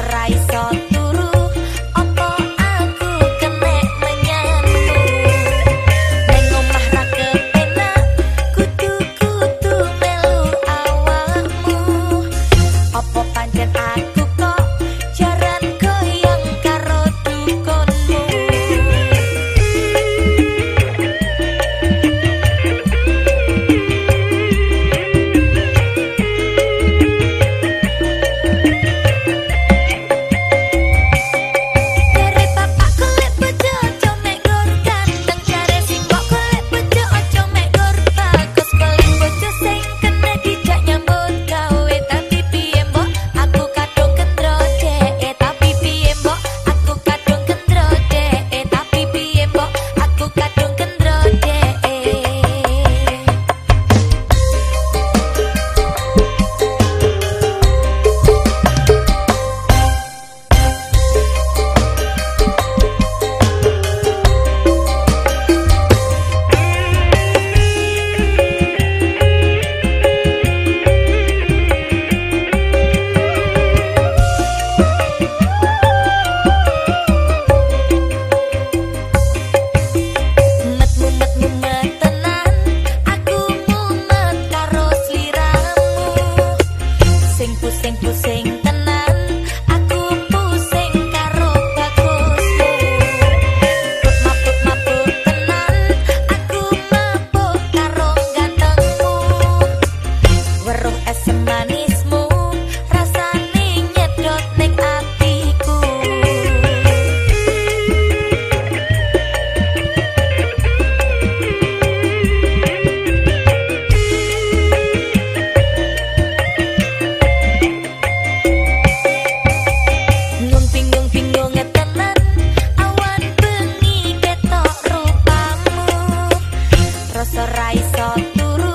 risotto tu